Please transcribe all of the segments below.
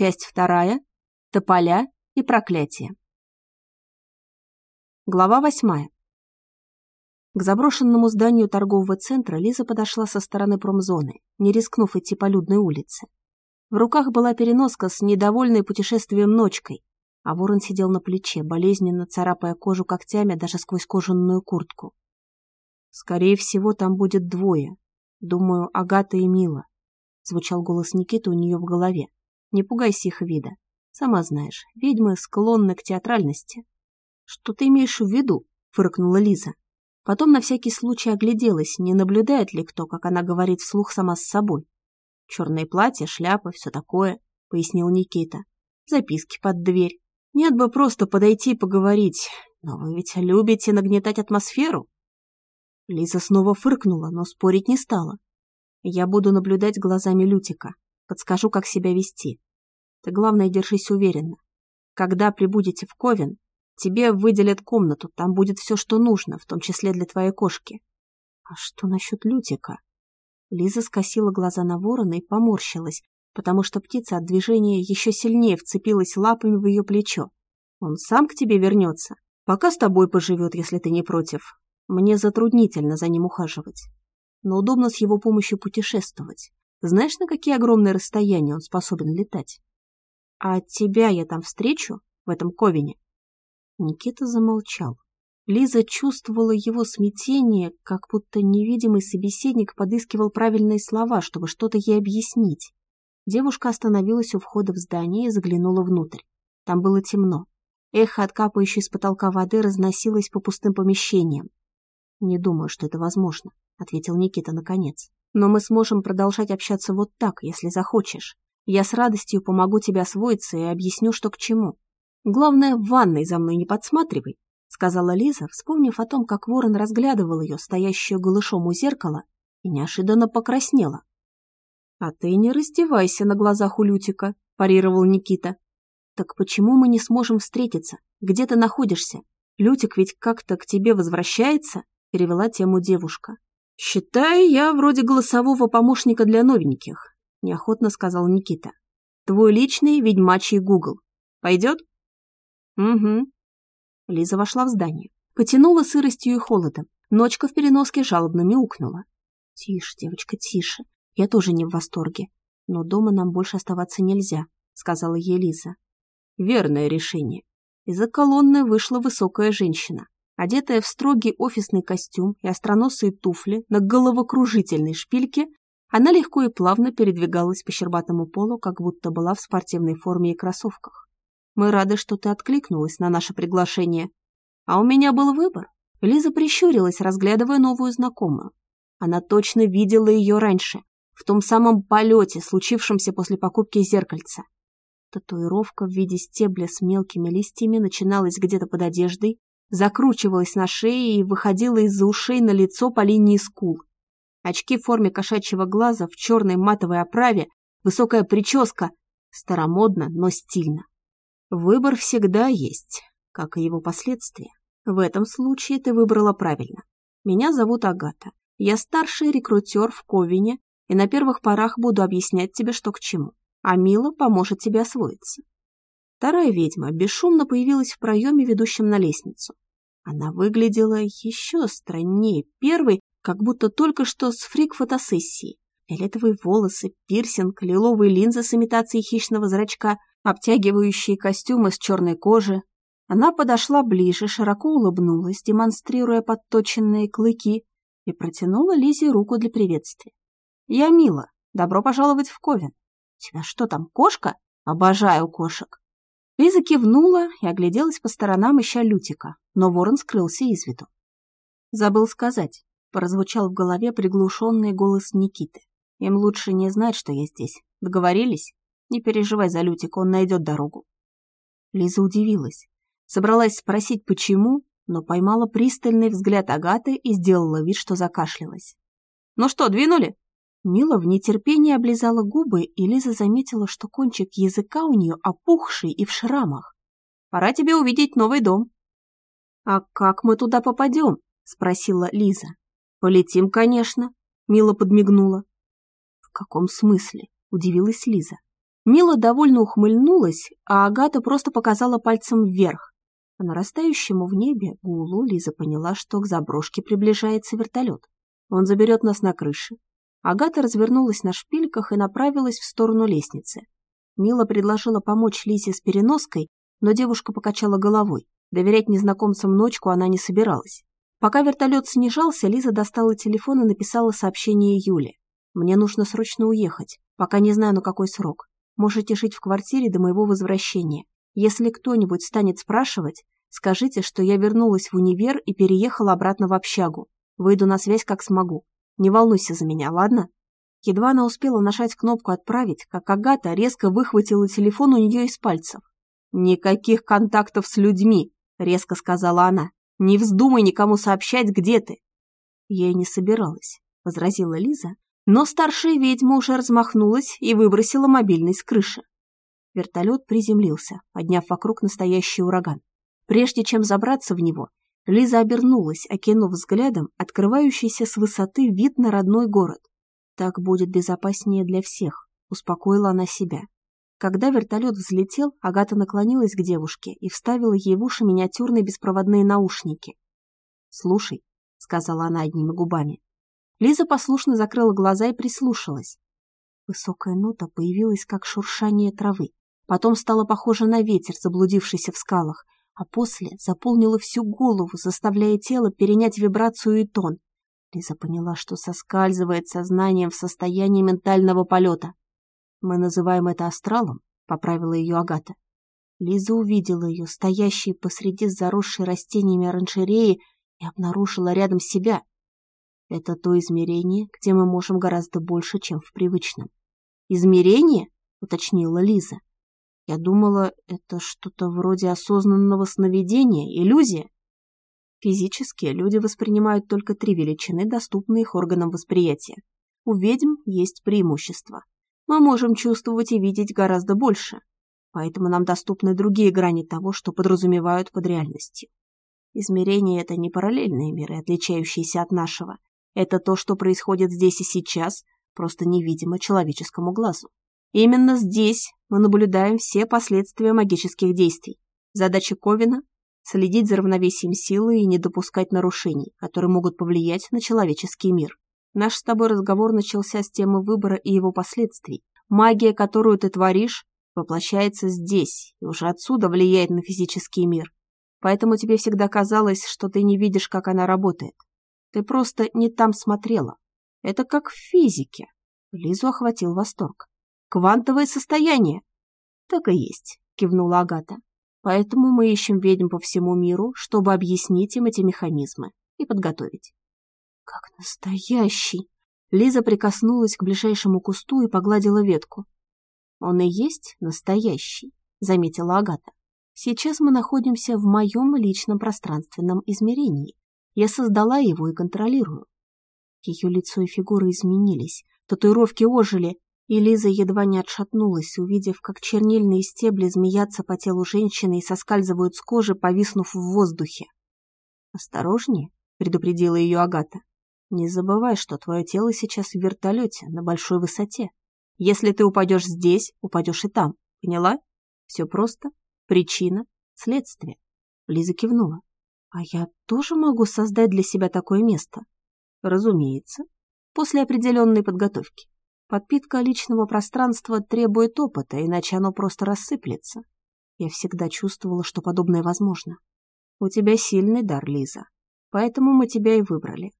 Часть вторая. Тополя и проклятие. Глава восьмая. К заброшенному зданию торгового центра Лиза подошла со стороны промзоны, не рискнув идти по людной улице. В руках была переноска с недовольной путешествием ночкой, а ворон сидел на плече, болезненно царапая кожу когтями даже сквозь кожаную куртку. «Скорее всего, там будет двое. Думаю, Агата и Мила», — звучал голос Никиты у нее в голове. «Не пугайся их вида. Сама знаешь, ведьмы склонны к театральности». «Что ты имеешь в виду?» — фыркнула Лиза. Потом на всякий случай огляделась, не наблюдает ли кто, как она говорит вслух сама с собой. «Черные платья, шляпа, все такое», — пояснил Никита. «Записки под дверь. Нет бы просто подойти и поговорить. Но вы ведь любите нагнетать атмосферу?» Лиза снова фыркнула, но спорить не стала. «Я буду наблюдать глазами Лютика. Подскажу, как себя вести. Ты, главное, держись уверенно. Когда прибудете в Ковен, Тебе выделят комнату, там будет все, что нужно, в том числе для твоей кошки. А что насчет Лютика? Лиза скосила глаза на ворона и поморщилась, потому что птица от движения еще сильнее вцепилась лапами в ее плечо. Он сам к тебе вернется, пока с тобой поживет, если ты не против. Мне затруднительно за ним ухаживать. Но удобно с его помощью путешествовать. Знаешь, на какие огромные расстояния он способен летать? А тебя я там встречу, в этом ковине? Никита замолчал. Лиза чувствовала его смятение, как будто невидимый собеседник подыскивал правильные слова, чтобы что-то ей объяснить. Девушка остановилась у входа в здание и заглянула внутрь. Там было темно. Эхо, откапающей с потолка воды, разносилось по пустым помещениям. «Не думаю, что это возможно», — ответил Никита наконец. «Но мы сможем продолжать общаться вот так, если захочешь. Я с радостью помогу тебе освоиться и объясню, что к чему. Главное, в ванной за мной не подсматривай, сказала Лиза, вспомнив о том, как ворон разглядывал ее, стоящую голышом у зеркала, и неожиданно покраснела. «А ты не раздевайся на глазах у Лютика», – парировал Никита. «Так почему мы не сможем встретиться? Где ты находишься? Лютик ведь как-то к тебе возвращается?» – перевела тему девушка. «Считай, я вроде голосового помощника для новеньких», – неохотно сказал Никита. «Твой личный ведьмачий Гугл. Пойдет?» «Угу». Лиза вошла в здание. Потянула сыростью и холодом. Ночка в переноске жалобно мяукнула. «Тише, девочка, тише. Я тоже не в восторге. Но дома нам больше оставаться нельзя», — сказала ей Лиза. «Верное решение». Из-за колонны вышла высокая женщина, одетая в строгий офисный костюм и остроносые туфли на головокружительной шпильке, она легко и плавно передвигалась по щербатому полу, как будто была в спортивной форме и кроссовках. Мы рады, что ты откликнулась на наше приглашение. А у меня был выбор. Лиза прищурилась, разглядывая новую знакомую. Она точно видела ее раньше, в том самом полете, случившемся после покупки зеркальца. Татуировка в виде стебля с мелкими листьями начиналась где-то под одеждой, закручивалась на шее и выходила из-за ушей на лицо по линии скул. Очки в форме кошачьего глаза в черной матовой оправе, высокая прическа, старомодно, но стильно. Выбор всегда есть, как и его последствия. В этом случае ты выбрала правильно. Меня зовут Агата. Я старший рекрутер в Ковине и на первых порах буду объяснять тебе, что к чему. А Мила поможет тебе освоиться. Вторая ведьма бесшумно появилась в проеме, ведущем на лестницу. Она выглядела еще страннее первой, как будто только что с фрик-фотосессии. Фиолетовые волосы, пирсинг, лиловые линзы с имитацией хищного зрачка, обтягивающие костюмы с черной кожи. Она подошла ближе, широко улыбнулась, демонстрируя подточенные клыки, и протянула Лизе руку для приветствия. «Я Мила. Добро пожаловать в Ковен. У тебя что там, кошка? Обожаю кошек». Лиза кивнула и огляделась по сторонам, ища Лютика, но ворон скрылся из виду. «Забыл сказать», — прозвучал в голове приглушенный голос Никиты. «Им лучше не знать, что я здесь. Договорились?» Не переживай за Лютика, он найдет дорогу. Лиза удивилась. Собралась спросить, почему, но поймала пристальный взгляд Агаты и сделала вид, что закашлялась. «Ну что, двинули?» Мила в нетерпении облизала губы, и Лиза заметила, что кончик языка у нее опухший и в шрамах. «Пора тебе увидеть новый дом». «А как мы туда попадем?» — спросила Лиза. «Полетим, конечно», — Мила подмигнула. «В каком смысле?» — удивилась Лиза. Мила довольно ухмыльнулась, а Агата просто показала пальцем вверх. По нарастающему в небе гулу Лиза поняла, что к заброшке приближается вертолет. Он заберет нас на крыше. Агата развернулась на шпильках и направилась в сторону лестницы. Мила предложила помочь Лизе с переноской, но девушка покачала головой. Доверять незнакомцам ночку она не собиралась. Пока вертолет снижался, Лиза достала телефон и написала сообщение Юле. «Мне нужно срочно уехать, пока не знаю, на какой срок. Можете жить в квартире до моего возвращения. Если кто-нибудь станет спрашивать, скажите, что я вернулась в универ и переехала обратно в общагу. Выйду на связь как смогу. Не волнуйся за меня, ладно?» Едва она успела нажать кнопку «Отправить», как Агата резко выхватила телефон у нее из пальцев. «Никаких контактов с людьми», — резко сказала она. «Не вздумай никому сообщать, где ты». «Я и не собиралась», — возразила Лиза, но старшая ведьма уже размахнулась и выбросила мобильный с крыши. Вертолет приземлился, подняв вокруг настоящий ураган. Прежде чем забраться в него, Лиза обернулась, окинув взглядом открывающийся с высоты вид на родной город. Так будет безопаснее для всех, успокоила она себя. Когда вертолет взлетел, Агата наклонилась к девушке и вставила ей в уши миниатюрные беспроводные наушники. «Слушай», — сказала она одними губами. Лиза послушно закрыла глаза и прислушалась. Высокая нота появилась как шуршание травы, потом стала похожа на ветер, заблудившийся в скалах, а после заполнила всю голову, заставляя тело перенять вибрацию и тон. Лиза поняла, что соскальзывает сознанием в состоянии ментального полета. «Мы называем это астралом», — поправила ее Агата. Лиза увидела ее, стоящей посреди заросшей растениями оранжереи, и обнаружила рядом себя. Это то измерение, где мы можем гораздо больше, чем в привычном. «Измерение?» — уточнила Лиза. «Я думала, это что-то вроде осознанного сновидения, иллюзия». Физически люди воспринимают только три величины, доступные их органам восприятия. У ведьм есть преимущество. Мы можем чувствовать и видеть гораздо больше, поэтому нам доступны другие грани того, что подразумевают под реальностью. Измерение — это не параллельные миры, отличающиеся от нашего. Это то, что происходит здесь и сейчас, просто невидимо человеческому глазу. Именно здесь мы наблюдаем все последствия магических действий. Задача Ковина следить за равновесием силы и не допускать нарушений, которые могут повлиять на человеческий мир. Наш с тобой разговор начался с темы выбора и его последствий. Магия, которую ты творишь, воплощается здесь и уже отсюда влияет на физический мир. Поэтому тебе всегда казалось, что ты не видишь, как она работает. Ты просто не там смотрела. Это как в физике. Лизу охватил восторг. Квантовое состояние. Так и есть, кивнула Агата. Поэтому мы ищем ведьм по всему миру, чтобы объяснить им эти механизмы и подготовить. Как настоящий! Лиза прикоснулась к ближайшему кусту и погладила ветку. Он и есть настоящий, заметила Агата. Сейчас мы находимся в моем личном пространственном измерении. Я создала его и контролирую. Ее лицо и фигура изменились, татуировки ожили, и Лиза едва не отшатнулась, увидев, как чернильные стебли змеятся по телу женщины и соскальзывают с кожи, повиснув в воздухе. «Осторожнее», — предупредила ее Агата. «Не забывай, что твое тело сейчас в вертолете, на большой высоте. Если ты упадешь здесь, упадешь и там. Поняла? Все просто. Причина, следствие». Лиза кивнула. «А я тоже могу создать для себя такое место?» «Разумеется. После определенной подготовки. Подпитка личного пространства требует опыта, иначе оно просто рассыплется. Я всегда чувствовала, что подобное возможно. У тебя сильный дар, Лиза, поэтому мы тебя и выбрали.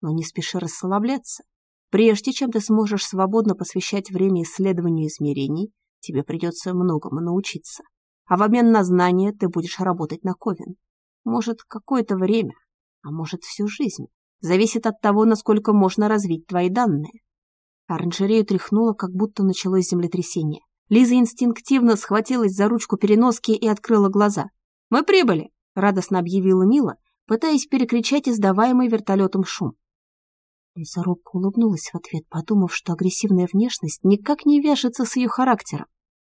Но не спеши расслабляться. Прежде чем ты сможешь свободно посвящать время исследованию измерений, тебе придется многому научиться. А в обмен на знания ты будешь работать на Ковен. Может, какое-то время, а может, всю жизнь. Зависит от того, насколько можно развить твои данные. Оранжерею тряхнуло, как будто началось землетрясение. Лиза инстинктивно схватилась за ручку переноски и открыла глаза. «Мы прибыли!» — радостно объявила Мила, пытаясь перекричать издаваемый вертолетом шум. Лиза робко улыбнулась в ответ, подумав, что агрессивная внешность никак не вяжется с ее характером.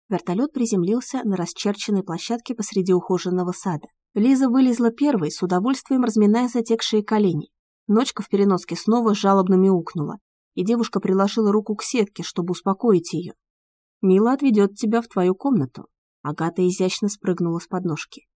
Вертолет приземлился на расчерченной площадке посреди ухоженного сада. Лиза вылезла первой, с удовольствием разминая затекшие колени. Ночка в переноске снова жалобно мяукнула, и девушка приложила руку к сетке, чтобы успокоить ее. Мила отведет тебя в твою комнату. Агата изящно спрыгнула с подножки.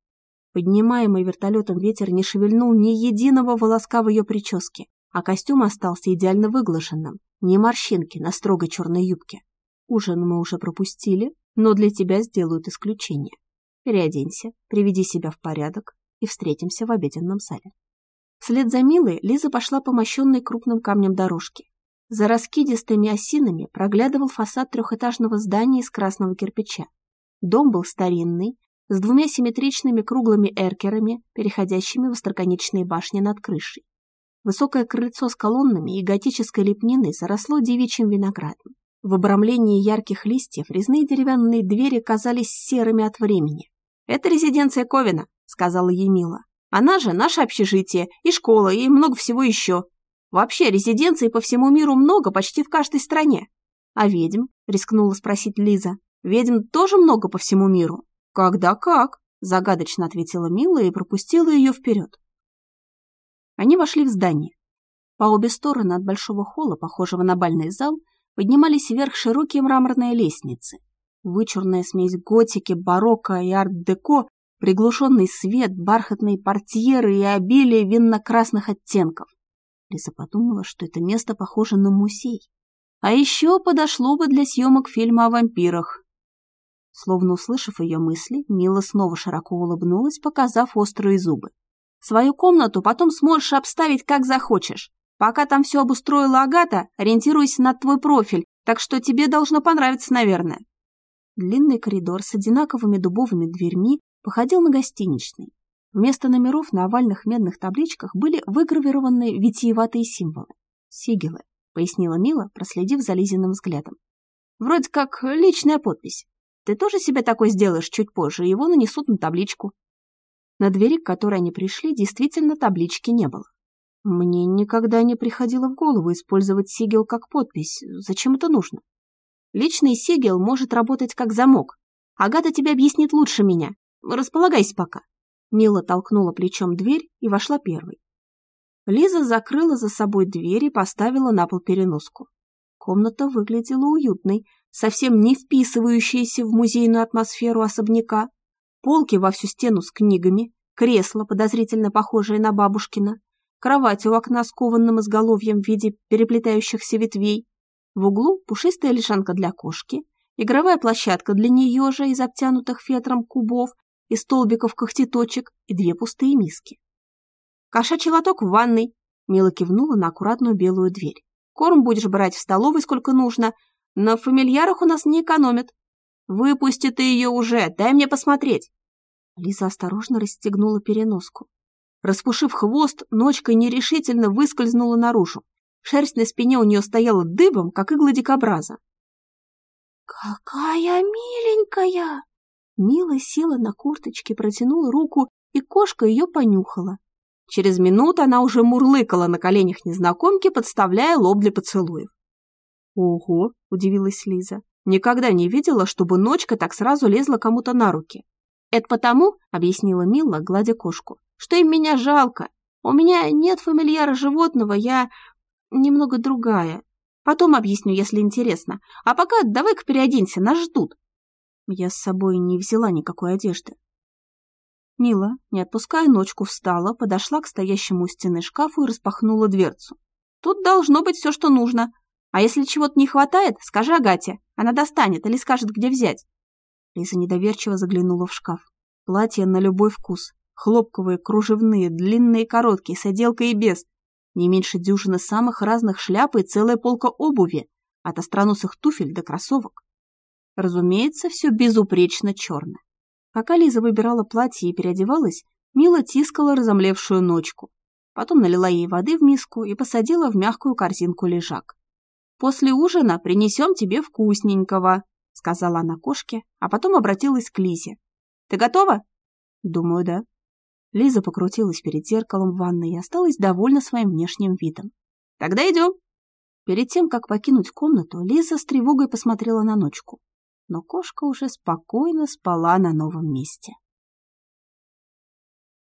Поднимаемый вертолетом ветер не шевельнул ни единого волоска в ее прическе, а костюм остался идеально выглаженным, ни морщинки на строгой черной юбке. Ужин мы уже пропустили, но для тебя сделают исключение. Переоденься, приведи себя в порядок и встретимся в обеденном зале. Вслед за Милой Лиза пошла по мощенной крупным камнем дорожке. За раскидистыми осинами проглядывал фасад трехэтажного здания из красного кирпича. Дом был старинный, с двумя симметричными круглыми эркерами, переходящими в остроконечные башни над крышей. Высокое крыльцо с колоннами и готической лепниной заросло девичьим виноградом. В обрамлении ярких листьев резные деревянные двери казались серыми от времени. «Это резиденция Ковина», — сказала Емила. «Она же наше общежитие, и школа, и много всего еще. Вообще, резиденций по всему миру много, почти в каждой стране». «А ведьм?» — рискнула спросить Лиза. «Ведьм тоже много по всему миру?» «Когда как?» – загадочно ответила Мила и пропустила ее вперед. Они вошли в здание. По обе стороны от большого холла, похожего на бальный зал, поднимались вверх широкие мраморные лестницы. Вычурная смесь готики, барокко и арт-деко, приглушенный свет, бархатные портьеры и обилие винно-красных оттенков. Лиза подумала, что это место похоже на музей. А еще подошло бы для съемок фильма о вампирах. Словно услышав ее мысли, Мила снова широко улыбнулась, показав острые зубы. «Свою комнату потом сможешь обставить, как захочешь. Пока там все обустроила Агата, ориентируйся на твой профиль, так что тебе должно понравиться, наверное». Длинный коридор с одинаковыми дубовыми дверьми походил на гостиничный. Вместо номеров на овальных медных табличках были выгравированы витиеватые символы. «Сигелы», — пояснила Мила, проследив за Лизиным взглядом. «Вроде как личная подпись. Ты тоже себе такой сделаешь чуть позже, его нанесут на табличку. На двери, к которой они пришли, действительно таблички не было. Мне никогда не приходило в голову использовать сигел как подпись. Зачем это нужно? Личный сигел может работать как замок. Агата тебе объяснит лучше меня. Располагайся пока. Мила толкнула плечом дверь и вошла первой. Лиза закрыла за собой дверь и поставила на пол переноску. Комната выглядела уютной, совсем не вписывающиеся в музейную атмосферу особняка, полки во всю стену с книгами, кресло, подозрительно похожее на бабушкина, кровать у окна с кованным изголовьем в виде переплетающихся ветвей, в углу пушистая лежанка для кошки, игровая площадка для нее же из обтянутых фетром кубов и столбиков когтеточек и две пустые миски. «Кошачий лоток в ванной», — Мила кивнула на аккуратную белую дверь. «Корм будешь брать в столовой сколько нужно, на фамильярах у нас не экономят. Выпусти ты ее уже, дай мне посмотреть. Лиза осторожно расстегнула переноску. Распушив хвост, ночка нерешительно выскользнула наружу. Шерсть на спине у нее стояла дыбом, как игла дикобраза. «Какая миленькая!» Мила села на курточке, протянула руку, и кошка ее понюхала. Через минуту она уже мурлыкала на коленях незнакомки, подставляя лоб для поцелуев. «Ого!» – удивилась Лиза. «Никогда не видела, чтобы ночка так сразу лезла кому-то на руки». «Это потому», – объяснила Мила, гладя кошку, – «что им меня жалко. У меня нет фамильяра животного, я немного другая. Потом объясню, если интересно. А пока давай-ка переоденься, нас ждут». Я с собой не взяла никакой одежды. Мила, не отпуская ночку, встала, подошла к стоящему у стены шкафу и распахнула дверцу. «Тут должно быть все, что нужно. А если чего-то не хватает, скажи Агате, она достанет или скажет, где взять. Лиза недоверчиво заглянула в шкаф. Платья на любой вкус. Хлопковые, кружевные, длинные, короткие, с отделкой и без. Не меньше дюжины самых разных шляп и целая полка обуви. От остроносых туфель до кроссовок. Разумеется, все безупречно черное. Пока Лиза выбирала платье и переодевалась, Мила тискала разомлевшую ночку. Потом налила ей воды в миску и посадила в мягкую корзинку лежак. «После ужина принесем тебе вкусненького», — сказала она кошке, а потом обратилась к Лизе. «Ты готова?» «Думаю, да». Лиза покрутилась перед зеркалом в ванной и осталась довольна своим внешним видом. «Тогда идем». Перед тем, как покинуть комнату, Лиза с тревогой посмотрела на ночку. Но кошка уже спокойно спала на новом месте.